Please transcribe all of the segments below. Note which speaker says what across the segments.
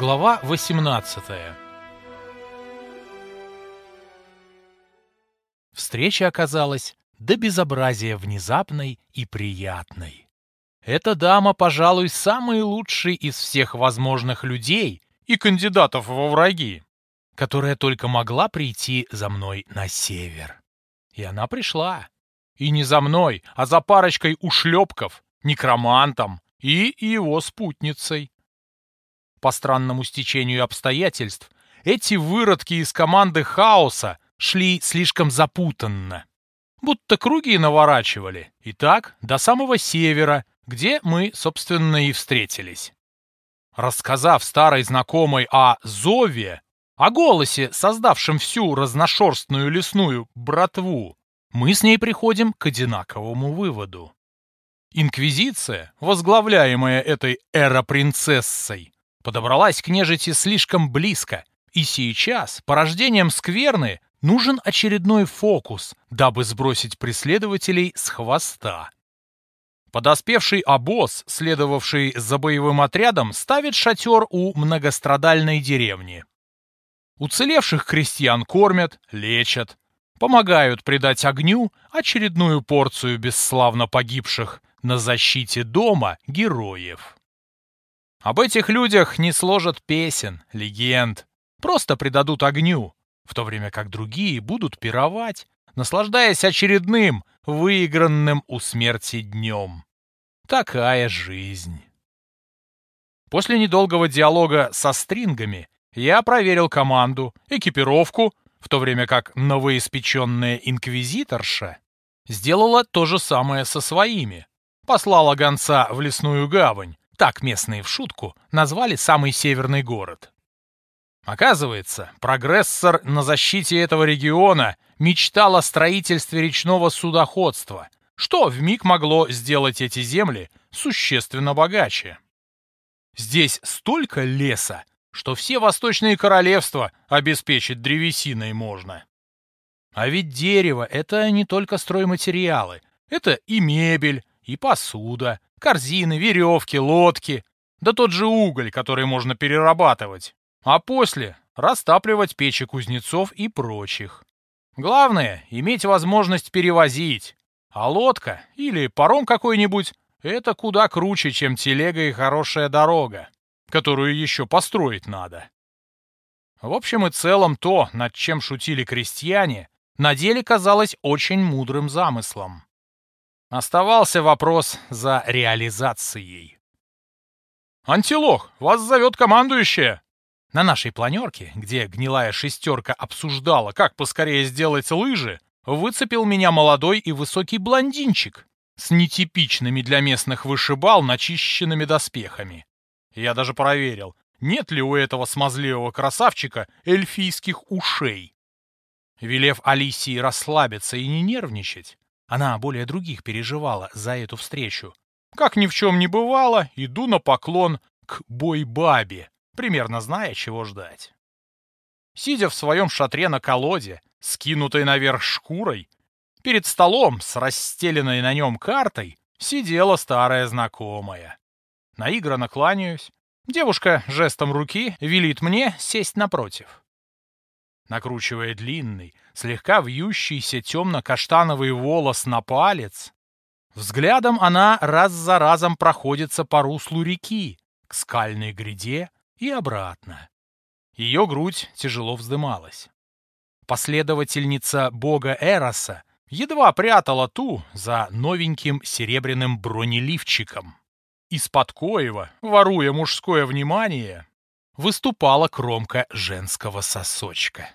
Speaker 1: Глава 18 Встреча оказалась до безобразия внезапной и приятной. Эта дама, пожалуй, самый лучший из всех возможных людей и кандидатов во враги, которая только могла прийти за мной на север. И она пришла. И не за мной, а за парочкой ушлепков, некромантом и его спутницей. По странному стечению обстоятельств, эти выродки из команды хаоса шли слишком запутанно. Будто круги наворачивали. И так до самого севера, где мы, собственно, и встретились. Рассказав старой знакомой о зове, о голосе, создавшем всю разношерстную лесную братву, мы с ней приходим к одинаковому выводу. Инквизиция, возглавляемая этой эра-принцессой, подобралась к нежити слишком близко, и сейчас порождением скверны нужен очередной фокус, дабы сбросить преследователей с хвоста. Подоспевший обоз, следовавший за боевым отрядом, ставит шатер у многострадальной деревни. Уцелевших крестьян кормят, лечат, помогают придать огню очередную порцию бесславно погибших на защите дома героев. Об этих людях не сложат песен, легенд, просто придадут огню, в то время как другие будут пировать, наслаждаясь очередным, выигранным у смерти днем. Такая жизнь. После недолгого диалога со стрингами я проверил команду, экипировку, в то время как новоиспеченная инквизиторша сделала то же самое со своими. Послала гонца в лесную гавань, так местные в шутку назвали самый северный город. Оказывается, прогрессор на защите этого региона мечтал о строительстве речного судоходства, что вмиг могло сделать эти земли существенно богаче. Здесь столько леса, что все восточные королевства обеспечить древесиной можно. А ведь дерево — это не только стройматериалы, это и мебель, и посуда, корзины, веревки, лодки, да тот же уголь, который можно перерабатывать а после растапливать печи кузнецов и прочих. Главное — иметь возможность перевозить, а лодка или паром какой-нибудь — это куда круче, чем телега и хорошая дорога, которую еще построить надо. В общем и целом то, над чем шутили крестьяне, на деле казалось очень мудрым замыслом. Оставался вопрос за реализацией. «Антилох, вас зовет командующая!» На нашей планерке, где гнилая шестерка обсуждала, как поскорее сделать лыжи, выцепил меня молодой и высокий блондинчик с нетипичными для местных вышибал начищенными доспехами. Я даже проверил, нет ли у этого смазливого красавчика эльфийских ушей. Велев Алисии расслабиться и не нервничать, она более других переживала за эту встречу. Как ни в чем не бывало, иду на поклон к бой-бабе, примерно зная, чего ждать. Сидя в своем шатре на колоде, скинутой наверх шкурой, перед столом с расстеленной на нем картой сидела старая знакомая. Наигранно кланяюсь. Девушка жестом руки велит мне сесть напротив. Накручивая длинный, слегка вьющийся темно-каштановый волос на палец, взглядом она раз за разом проходится по руслу реки, к скальной гряде, и обратно. Ее грудь тяжело вздымалась. Последовательница бога Эроса едва прятала ту за новеньким серебряным бронеливчиком. Из-под коева, воруя мужское внимание, выступала кромка женского сосочка.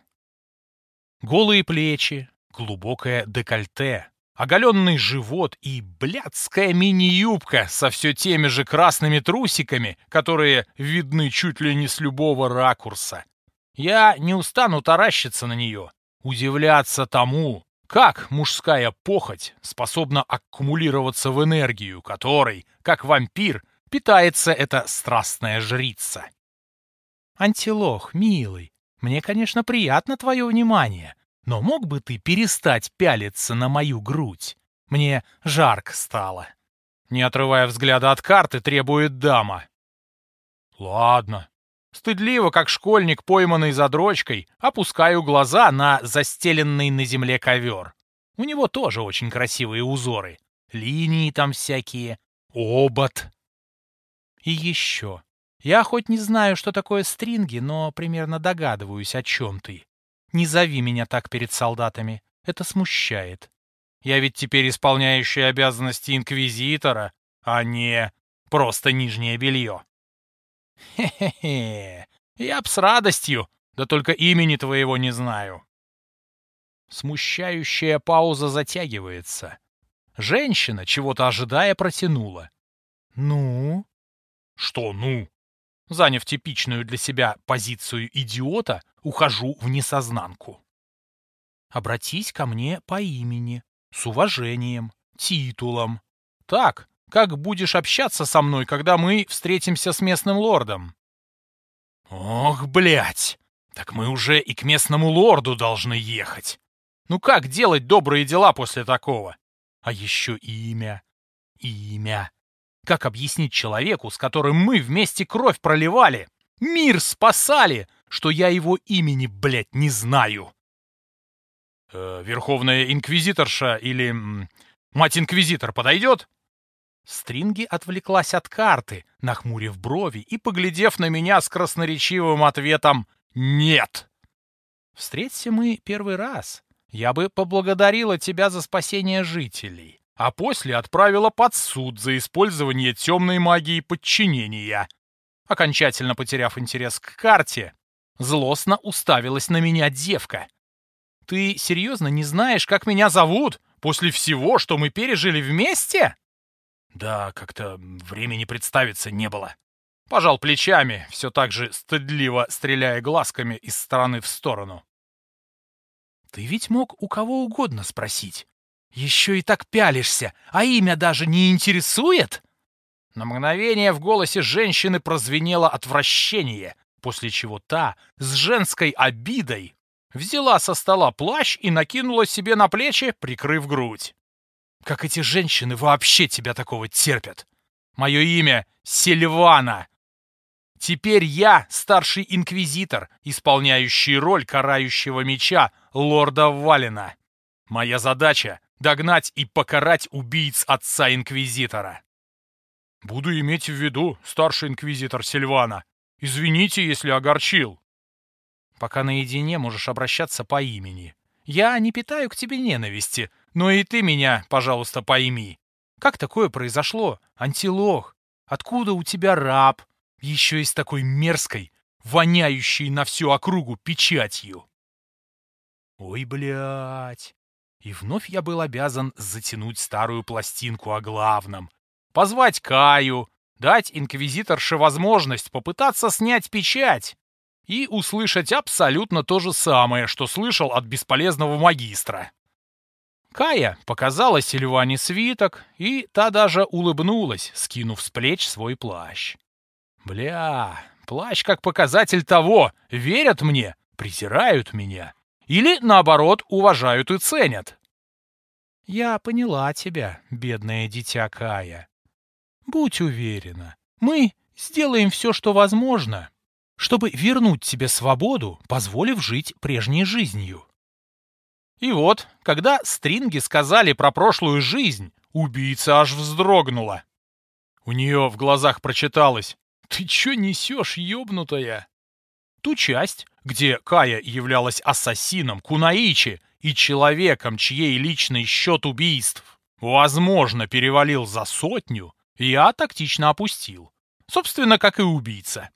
Speaker 1: Голые плечи, глубокое декольте, оголенный живот и блядская мини-юбка со все теми же красными трусиками, которые видны чуть ли не с любого ракурса. Я не устану таращиться на нее, удивляться тому, как мужская похоть способна аккумулироваться в энергию, которой, как вампир, питается эта страстная жрица. «Антилох, милый, мне, конечно, приятно твое внимание, но мог бы ты перестать пялиться на мою грудь? Мне жарко стало. Не отрывая взгляда от карты, требует дама. Ладно. Стыдливо, как школьник, пойманный за дрочкой, опускаю глаза на застеленный на земле ковер. У него тоже очень красивые узоры. Линии там всякие, обод. И еще. Я хоть не знаю, что такое стринги, но примерно догадываюсь, о чем ты. Не зови меня так перед солдатами. Это смущает. Я ведь теперь исполняющий обязанности инквизитора, а не просто нижнее белье. Хе-хе-хе, я б с радостью, да только имени твоего не знаю. Смущающая пауза затягивается. Женщина, чего-то ожидая, протянула. «Ну?» «Что «ну?» Заняв типичную для себя позицию идиота, ухожу в несознанку. «Обратись ко мне по имени, с уважением, титулом. Так, как будешь общаться со мной, когда мы встретимся с местным лордом?» «Ох, блядь! Так мы уже и к местному лорду должны ехать. Ну как делать добрые дела после такого? А еще имя. Имя. Как объяснить человеку, с которым мы вместе кровь проливали, мир спасали, что я его имени, блядь, не знаю? Э, Верховная инквизиторша или мать-инквизитор подойдет? Стринги отвлеклась от карты, нахмурив брови и поглядев на меня с красноречивым ответом «Нет». «Встреться мы первый раз. Я бы поблагодарила тебя за спасение жителей, а после отправила под суд за использование темной магии подчинения». Окончательно потеряв интерес к карте, злостно уставилась на меня девка. «Ты серьезно не знаешь, как меня зовут после всего, что мы пережили вместе?» Да, как-то времени представиться не было. Пожал плечами, все так же стыдливо стреляя глазками из стороны в сторону. Ты ведь мог у кого угодно спросить. Еще и так пялишься, а имя даже не интересует? На мгновение в голосе женщины прозвенело отвращение, после чего та с женской обидой взяла со стола плащ и накинула себе на плечи, прикрыв грудь. Как эти женщины вообще тебя такого терпят? Мое имя Сильвана. Теперь я старший инквизитор, исполняющий роль карающего меча лорда Валина. Моя задача — догнать и покарать убийц отца инквизитора. Буду иметь в виду, старший инквизитор Сильвана. Извините, если огорчил. Пока наедине можешь обращаться по имени. Я не питаю к тебе ненависти, но и ты меня, пожалуйста, пойми. Как такое произошло, антилох? Откуда у тебя раб? Еще и с такой мерзкой, воняющей на всю округу печатью. Ой, блядь. И вновь я был обязан затянуть старую пластинку о главном. Позвать Каю, дать инквизиторше возможность попытаться снять печать и услышать абсолютно то же самое, что слышал от бесполезного магистра. Кая показала Сильване свиток, и та даже улыбнулась, скинув с плеч свой плащ. Бля, плащ как показатель того, верят мне, презирают меня. Или, наоборот, уважают и ценят. Я поняла тебя, бедное дитя Кая. Будь уверена, мы сделаем все, что возможно, чтобы вернуть тебе свободу, позволив жить прежней жизнью. И вот, когда стринги сказали про прошлую жизнь, убийца аж вздрогнула. У нее в глазах прочиталось «Ты чё несешь, ёбнутая?» Ту часть, где Кая являлась ассасином Кунаичи и человеком, чьей личный счет убийств, возможно, перевалил за сотню, я тактично опустил. Собственно, как и убийца.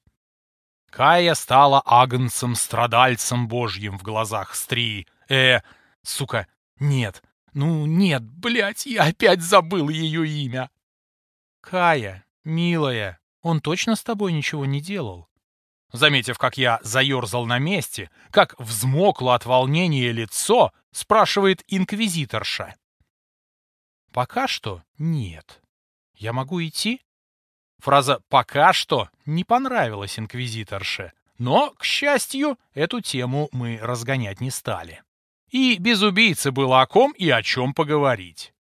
Speaker 1: Кая стала агнцем-страдальцем божьим в глазах Стри. Э, сука, нет. Ну, нет, блядь, я опять забыл ее имя. Кая, милая, он точно с тобой ничего не делал? Заметив, как я заерзал на месте, как взмокло от волнения лицо, спрашивает инквизиторша. Пока что нет. Я могу идти? Фраза «пока что» не понравилась инквизиторше, но, к счастью, эту тему мы разгонять не стали. И без убийцы было о ком и о чем поговорить.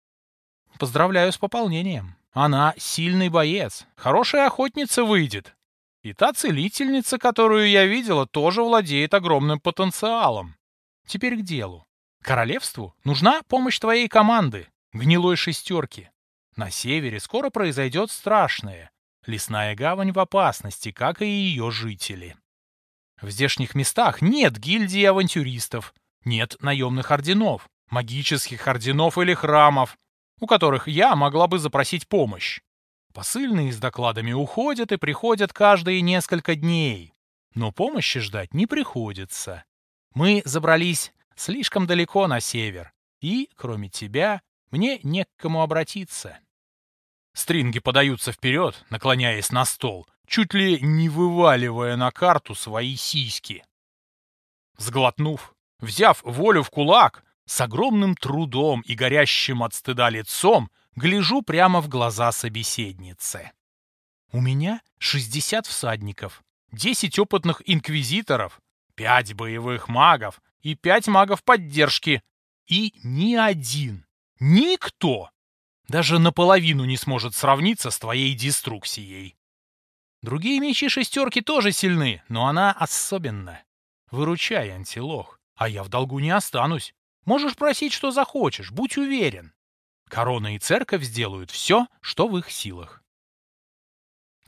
Speaker 1: Поздравляю с пополнением. Она сильный боец, хорошая охотница выйдет. И та целительница, которую я видела, тоже владеет огромным потенциалом. Теперь к делу. Королевству нужна помощь твоей команды, гнилой шестерки. На севере скоро произойдет страшное. Лесная гавань в опасности, как и ее жители. В здешних местах нет гильдии авантюристов, нет наемных орденов, магических орденов или храмов, у которых я могла бы запросить помощь. Посыльные с докладами уходят и приходят каждые несколько дней, но помощи ждать не приходится. Мы забрались слишком далеко на север, и, кроме тебя, мне не к кому обратиться. Стринги подаются вперед, наклоняясь на стол, чуть ли не вываливая на карту свои сиськи. Сглотнув, взяв волю в кулак, с огромным трудом и горящим от стыда лицом, гляжу прямо в глаза собеседницы. У меня 60 всадников, 10 опытных инквизиторов, 5 боевых магов и 5 магов поддержки. И ни один, никто, даже наполовину не сможет сравниться с твоей деструксией. Другие мечи шестерки тоже сильны, но она особенно. Выручай, антилох, а я в долгу не останусь. Можешь просить, что захочешь, будь уверен. Корона и церковь сделают все, что в их силах.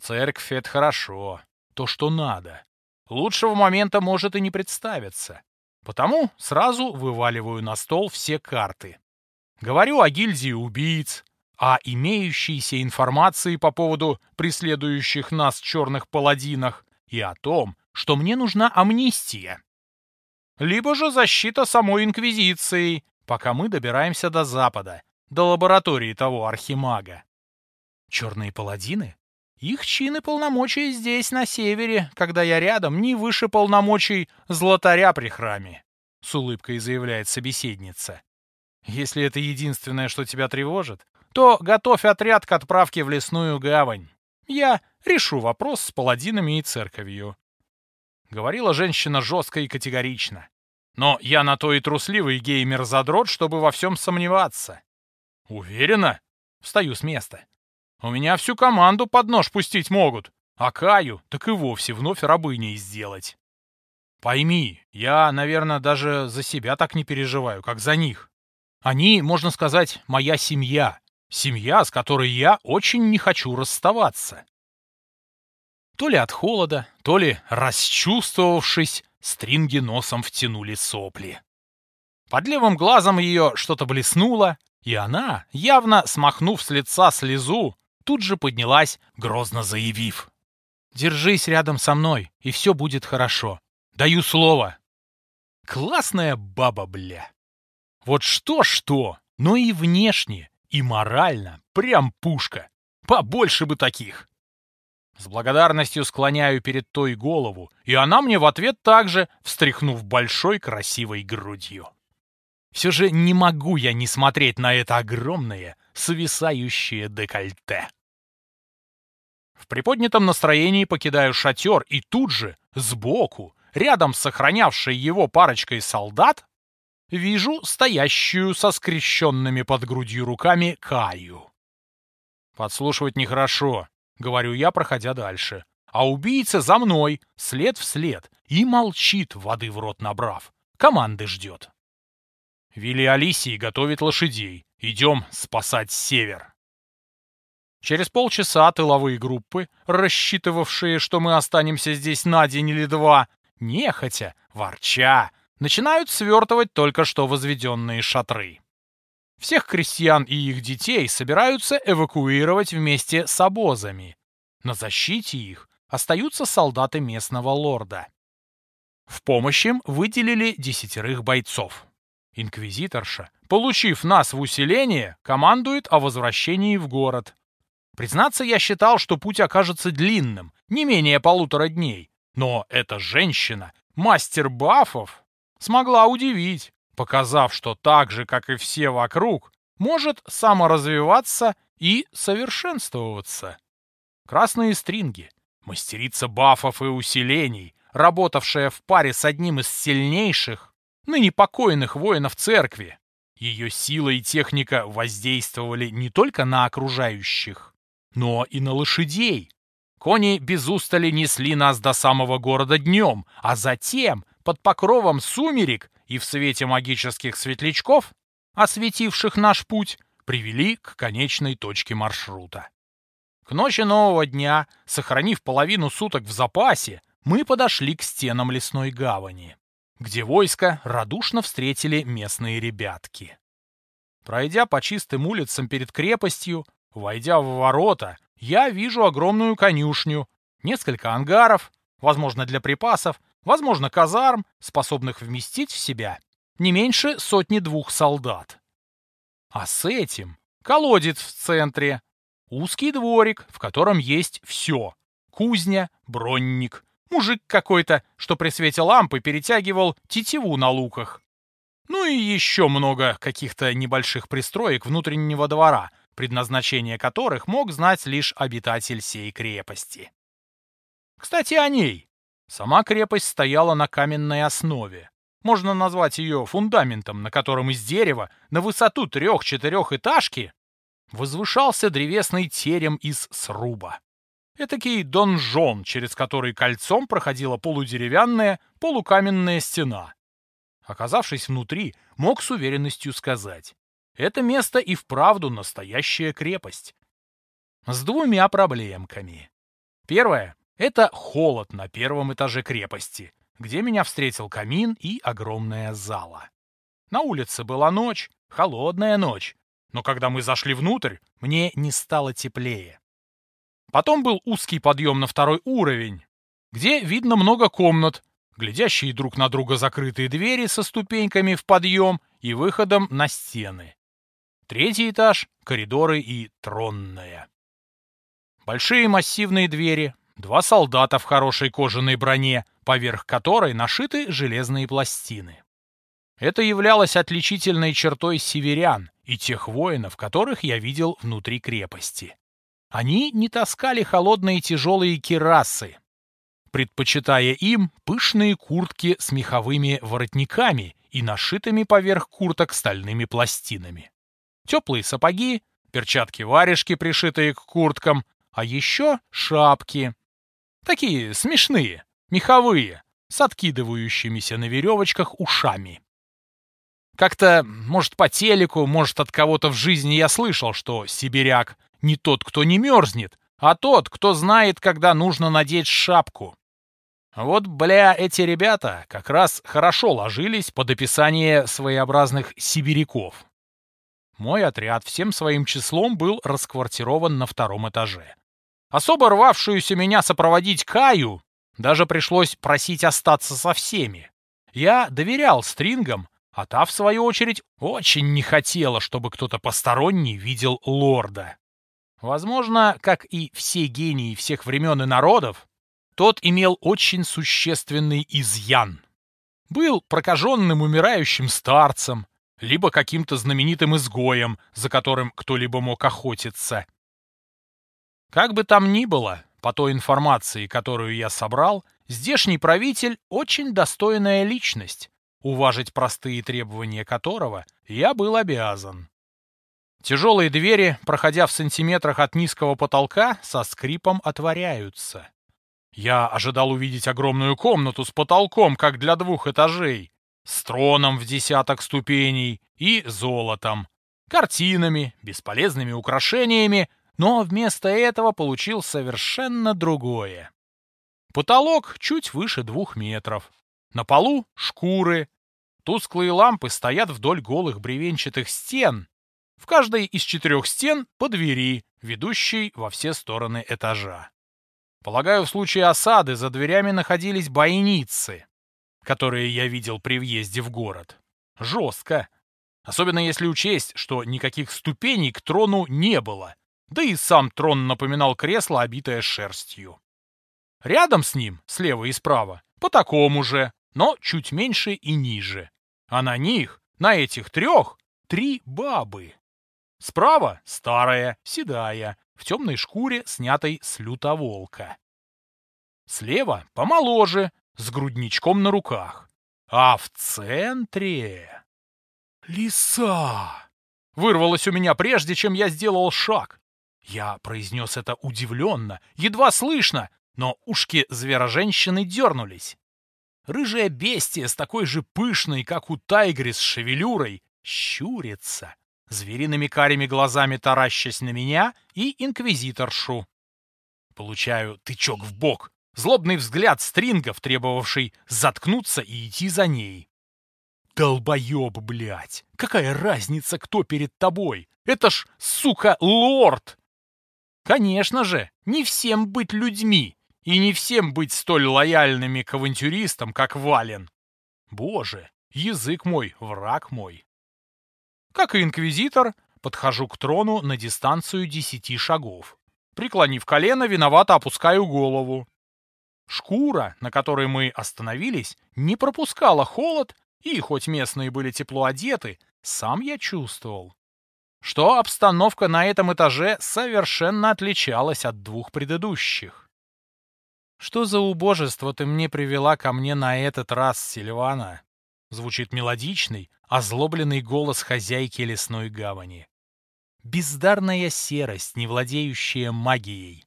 Speaker 1: Церковь — это хорошо, то, что надо. Лучшего момента может и не представиться. Потому сразу вываливаю на стол все карты. Говорю о гильдии убийц, о имеющейся информации по поводу преследующих нас черных паладинах и о том, что мне нужна амнистия либо же защита самой Инквизицией, пока мы добираемся до Запада, до лаборатории того архимага. Черные паладины? Их чины полномочия здесь, на севере, когда я рядом, не выше полномочий златаря при храме, — с улыбкой заявляет собеседница. Если это единственное, что тебя тревожит, то готовь отряд к отправке в лесную гавань. Я решу вопрос с паладинами и церковью. Говорила женщина жестко и категорично. Но я на то и трусливый геймер-задрот, чтобы во всем сомневаться. Уверена? Встаю с места. У меня всю команду под нож пустить могут, а Каю так и вовсе вновь рабыней сделать. Пойми, я, наверное, даже за себя так не переживаю, как за них. Они, можно сказать, моя семья. Семья, с которой я очень не хочу расставаться. То ли от холода, то ли расчувствовавшись, стринги носом втянули сопли. Под левым глазом ее что-то блеснуло, и она, явно смахнув с лица слезу, тут же поднялась, грозно заявив. «Держись рядом со мной, и все будет хорошо. Даю слово». Классная баба, бля. Вот что-что, но и внешне, и морально прям пушка. Побольше бы таких. С благодарностью склоняю перед той голову, и она мне в ответ также, встряхнув большой красивой грудью. Все же не могу я не смотреть на это огромное, свисающее декольте. В приподнятом настроении покидаю шатер и тут же, сбоку, рядом с сохранявшей его парочкой солдат, вижу стоящую со скрещенными под грудью руками Каю. Подслушивать нехорошо, говорю я, проходя дальше. А убийца за мной, след в след, и молчит, воды в рот набрав. Команды ждет. Вилли Алисии готовит лошадей. Идем спасать север. Через полчаса тыловые группы, рассчитывавшие, что мы останемся здесь на день или два, нехотя, ворча, начинают свертывать только что возведенные шатры. Всех крестьян и их детей собираются эвакуировать вместе с обозами. На защите их остаются солдаты местного лорда. В помощь им выделили десятерых бойцов. Инквизиторша, получив нас в усиление, командует о возвращении в город. Признаться, я считал, что путь окажется длинным, не менее полутора дней. Но эта женщина, мастер бафов, смогла удивить показав, что так же, как и все вокруг, может саморазвиваться и совершенствоваться. Красные стринги, мастерица бафов и усилений, работавшая в паре с одним из сильнейших, ныне покойных воинов церкви. Ее сила и техника воздействовали не только на окружающих, но и на лошадей. Кони без устали несли нас до самого города днем, а затем, под покровом сумерек и в свете магических светлячков, осветивших наш путь, привели к конечной точке маршрута. К ночи нового дня, сохранив половину суток в запасе, мы подошли к стенам лесной гавани, где войско радушно встретили местные ребятки. Пройдя по чистым улицам перед крепостью, войдя в ворота, я вижу огромную конюшню, несколько ангаров, возможно, для припасов, возможно, казарм, способных вместить в себя не меньше сотни-двух солдат. А с этим колодец в центре, узкий дворик, в котором есть все. Кузня, бронник, мужик какой-то, что при свете лампы перетягивал тетиву на луках. Ну и еще много каких-то небольших пристроек внутреннего двора, предназначение которых мог знать лишь обитатель сей крепости. Кстати, о ней. Сама крепость стояла на каменной основе. Можно назвать ее фундаментом, на котором из дерева на высоту трех-четырех этажки возвышался древесный терем из сруба. Этакий донжон, через который кольцом проходила полудеревянная, полукаменная стена. Оказавшись внутри, мог с уверенностью сказать, это место и вправду настоящая крепость. С двумя проблемками. Первое — это холод на первом этаже крепости, где меня встретил камин и огромная зала. На улице была ночь, холодная ночь, но когда мы зашли внутрь, мне не стало теплее. Потом был узкий подъем на второй уровень, где видно много комнат, глядящие друг на друга закрытые двери со ступеньками в подъем и выходом на стены. Третий этаж — коридоры и тронная. Большие массивные двери, два солдата в хорошей кожаной броне, поверх которой нашиты железные пластины. Это являлось отличительной чертой северян и тех воинов, которых я видел внутри крепости. Они не таскали холодные тяжелые кирасы, предпочитая им пышные куртки с меховыми воротниками и нашитыми поверх курток стальными пластинами теплые сапоги, перчатки-варежки, пришитые к курткам, а еще шапки. Такие смешные, меховые, с откидывающимися на веревочках ушами. Как-то, может, по телеку, может, от кого-то в жизни я слышал, что сибиряк не тот, кто не мерзнет, а тот, кто знает, когда нужно надеть шапку. Вот, бля, эти ребята как раз хорошо ложились под описание своеобразных сибиряков. Мой отряд всем своим числом был расквартирован на втором этаже. Особо рвавшуюся меня сопроводить Каю даже пришлось просить остаться со всеми. Я доверял стрингам, а та, в свою очередь, очень не хотела, чтобы кто-то посторонний видел лорда. Возможно, как и все гении всех времен и народов, тот имел очень существенный изъян. Был прокаженным умирающим старцем, либо каким-то знаменитым изгоем, за которым кто-либо мог охотиться. Как бы там ни было, по той информации, которую я собрал, здешний правитель очень достойная личность, уважить простые требования которого я был обязан. Тяжелые двери, проходя в сантиметрах от низкого потолка, со скрипом отворяются. Я ожидал увидеть огромную комнату с потолком, как для двух этажей, с троном в десяток ступеней и золотом, картинами, бесполезными украшениями, но вместо этого получил совершенно другое. Потолок чуть выше двух метров. На полу шкуры. Тусклые лампы стоят вдоль голых бревенчатых стен. В каждой из четырех стен по двери, ведущей во все стороны этажа. Полагаю, в случае осады за дверями находились бойницы которые я видел при въезде в город. Жестко. Особенно если учесть, что никаких ступеней к трону не было, да и сам трон напоминал кресло, обитое шерстью. Рядом с ним, слева и справа, по такому же, но чуть меньше и ниже. А на них, на этих трех, три бабы. Справа старая, седая, в темной шкуре, снятой с лютоволка. Слева помоложе, с грудничком на руках. А в центре... Лиса! Вырвалось у меня прежде, чем я сделал шаг. Я произнес это удивленно, едва слышно, но ушки звероженщины дернулись. Рыжая бестия с такой же пышной, как у тайгри с шевелюрой, щурится, звериными карими глазами таращась на меня и инквизиторшу. Получаю тычок в бок, злобный взгляд стрингов, требовавший заткнуться и идти за ней. Долбоеб, блядь! Какая разница, кто перед тобой? Это ж, сука, лорд! Конечно же, не всем быть людьми, и не всем быть столь лояльными к авантюристам, как Вален. Боже, язык мой, враг мой. Как и инквизитор, подхожу к трону на дистанцию десяти шагов. Преклонив колено, виновато опускаю голову. Шкура, на которой мы остановились, не пропускала холод, и хоть местные были тепло одеты, сам я чувствовал, что обстановка на этом этаже совершенно отличалась от двух предыдущих. «Что за убожество ты мне привела ко мне на этот раз, Сильвана?» Звучит мелодичный, озлобленный голос хозяйки лесной гавани. Бездарная серость, не владеющая магией.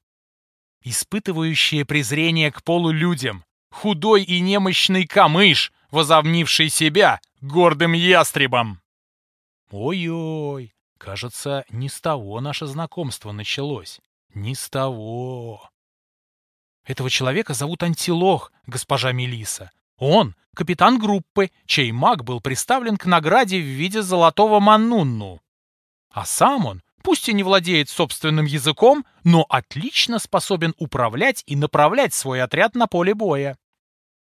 Speaker 1: Испытывающая презрение к полулюдям. Худой и немощный камыш, возомнивший себя гордым ястребом. Ой-ой, кажется, не с того наше знакомство началось. Не с того. Этого человека зовут Антилох, госпожа Мелиса. Он — капитан группы, чей маг был представлен к награде в виде золотого манунну. А сам он, пусть и не владеет собственным языком, но отлично способен управлять и направлять свой отряд на поле боя.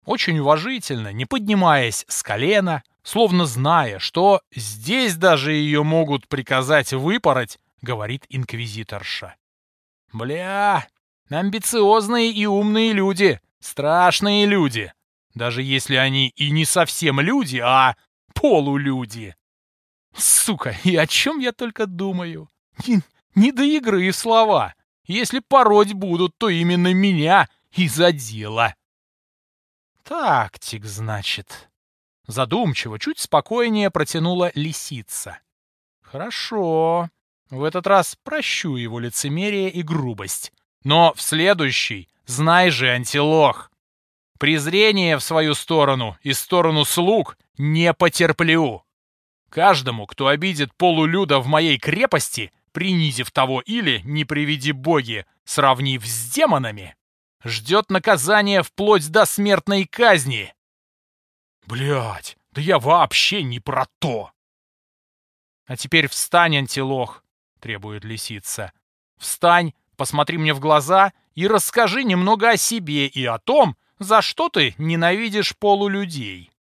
Speaker 1: Очень уважительно, не поднимаясь с колена, словно зная, что здесь даже ее могут приказать выпороть, говорит инквизиторша. «Бля, Амбициозные и умные люди, страшные люди, даже если они и не совсем люди, а полулюди. Сука, и о чем я только думаю? Не, не до игры слова. Если пороть будут, то именно меня и за дело. Тактик, значит. Задумчиво, чуть спокойнее протянула лисица. Хорошо. В этот раз прощу его лицемерие и грубость. Но в следующий, знай же, антилох, презрение в свою сторону и сторону слуг не потерплю. Каждому, кто обидит полулюда в моей крепости, принизив того или, не приведи боги, сравнив с демонами, ждет наказание вплоть до смертной казни. Блять, да я вообще не про то. А теперь встань, антилох, требует лисица. Встань посмотри мне в глаза и расскажи немного о себе и о том, за что ты ненавидишь полулюдей.